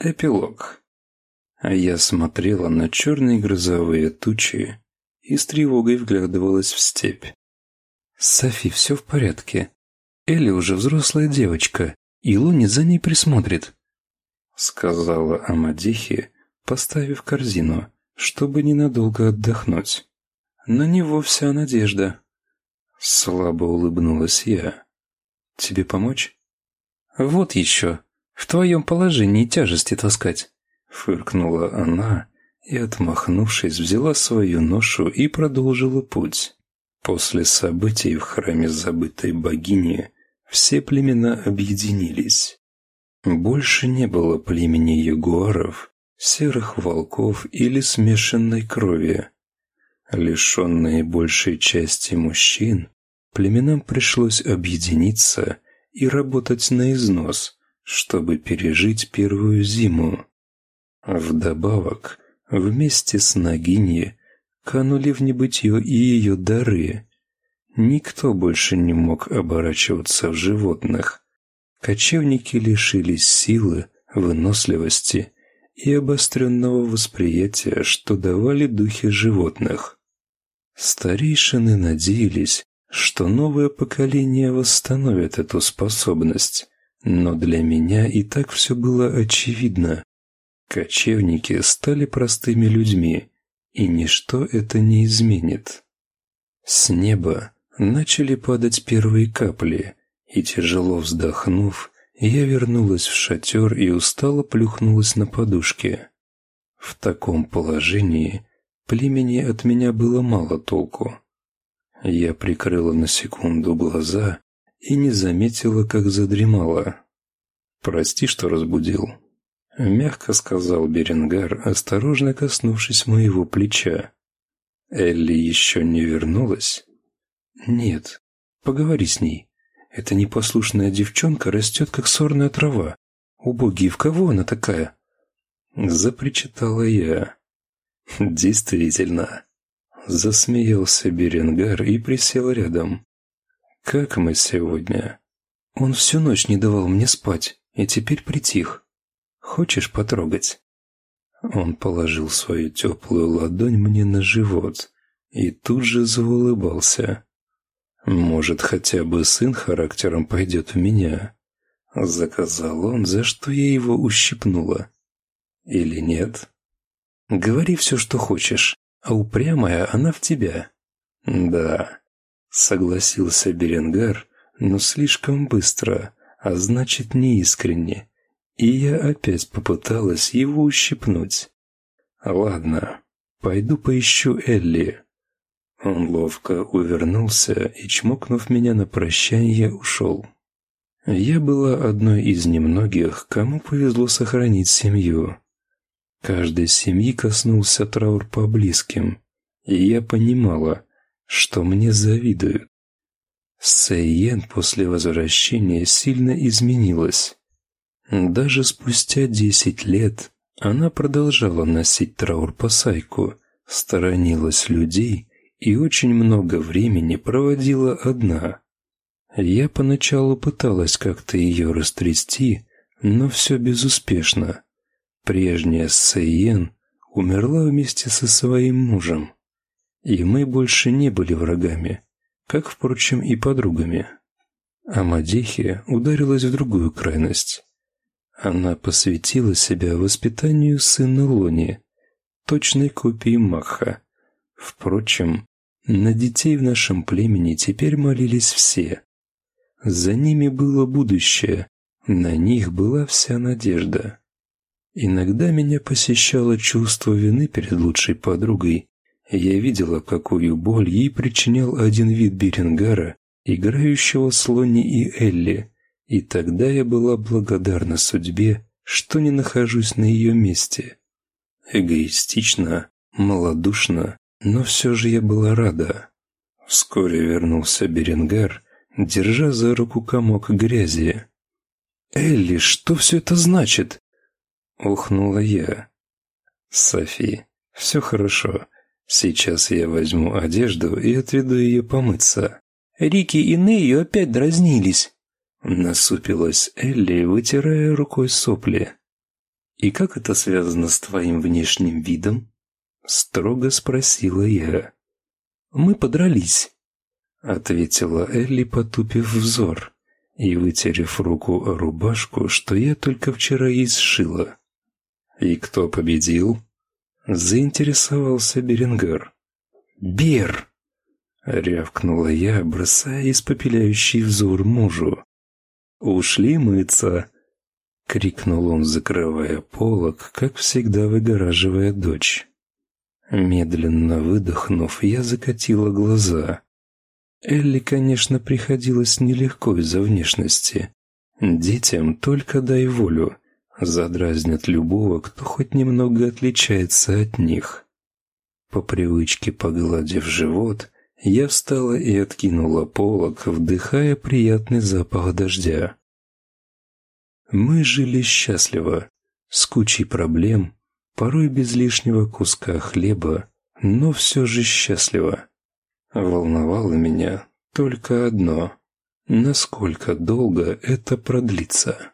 Эпилог. А я смотрела на черные грозовые тучи и с тревогой вглядывалась в степь. «Софи, все в порядке. Элли уже взрослая девочка, и Луни за ней присмотрит», — сказала Амадихи, поставив корзину, чтобы ненадолго отдохнуть. «На него вся надежда». Слабо улыбнулась я. «Тебе помочь?» «Вот еще», в твоем положении тяжести таскать», — фыркнула она и, отмахнувшись, взяла свою ношу и продолжила путь. После событий в храме забытой богини все племена объединились. Больше не было племени ягуаров, серых волков или смешанной крови. Лишенные большей части мужчин, племенам пришлось объединиться и работать на износ – чтобы пережить первую зиму. Вдобавок, вместе с Нагиньи канули в небытие и ее дары. Никто больше не мог оборачиваться в животных. Кочевники лишились силы, выносливости и обостренного восприятия, что давали духи животных. Старейшины надеялись, что новое поколение восстановит эту способность, но для меня и так все было очевидно. Кочевники стали простыми людьми, и ничто это не изменит. С неба начали падать первые капли, и, тяжело вздохнув, я вернулась в шатер и устало плюхнулась на подушке. В таком положении племени от меня было мало толку. Я прикрыла на секунду глаза и не заметила, как задремала. «Прости, что разбудил», — мягко сказал Беренгар, осторожно коснувшись моего плеча. «Элли еще не вернулась?» «Нет. Поговори с ней. Эта непослушная девчонка растет, как сорная трава. Убогие, в кого она такая?» Запричитала я. «Действительно». Засмеялся Беренгар и присел рядом. «Как мы сегодня?» «Он всю ночь не давал мне спать, и теперь притих. Хочешь потрогать?» Он положил свою теплую ладонь мне на живот и тут же заулыбался. «Может, хотя бы сын характером пойдет в меня?» Заказал он, за что я его ущипнула. «Или нет?» «Говори все, что хочешь, а упрямая она в тебя». «Да, Согласился Беренгар, но слишком быстро, а значит неискренне. И я опять попыталась его ущипнуть. «Ладно, пойду поищу Элли». Он ловко увернулся и, чмокнув меня на прощание, ушел. Я была одной из немногих, кому повезло сохранить семью. Каждой семьи коснулся траур по близким, и я понимала, что мне завидуют. Сэйен после возвращения сильно изменилась. Даже спустя десять лет она продолжала носить траур по сайку, сторонилась людей и очень много времени проводила одна. Я поначалу пыталась как-то ее растрясти, но все безуспешно. Прежняя Сэйен умерла вместе со своим мужем и мы больше не были врагами, как, впрочем, и подругами. А Мадихи ударилась в другую крайность. Она посвятила себя воспитанию сына Лони, точной копии Маха. Впрочем, на детей в нашем племени теперь молились все. За ними было будущее, на них была вся надежда. Иногда меня посещало чувство вины перед лучшей подругой, я видела, какую боль ей причинял один вид Берингара, играющего с Лонни и Элли, и тогда я была благодарна судьбе, что не нахожусь на ее месте. Эгоистично, малодушно, но все же я была рада. Вскоре вернулся Берингар, держа за руку комок грязи. «Элли, что все это значит?» — ухнула я. «Софи, все хорошо. Сейчас я возьму одежду и отведу ее помыться. Рики и Нею опять дразнились. Насупилась Элли, вытирая рукой сопли. «И как это связано с твоим внешним видом?» Строго спросила я. «Мы подрались», — ответила Элли, потупив взор и вытерев руку рубашку, что я только вчера ей сшила. «И кто победил?» — заинтересовался Беренгар. «Бер!» — рявкнула я, бросая испопеляющий взор мужу. «Ушли мыться!» — крикнул он, закрывая полок, как всегда выгораживая дочь. Медленно выдохнув, я закатила глаза. Элли, конечно, приходилось нелегко из-за внешности. Детям только дай волю, задразнят любого, кто хоть немного отличается от них. По привычке погладив живот, я встала и откинула полог, вдыхая приятный запах дождя. Мы жили счастливо, с кучей проблем, порой без лишнего куска хлеба, но все же счастливо. Волновало меня только одно — насколько долго это продлится.